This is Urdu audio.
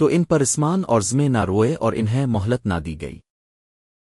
تو ان پر اسمان اور زمیں نہ روئے اور انہیں مہلت نہ دی گئی۔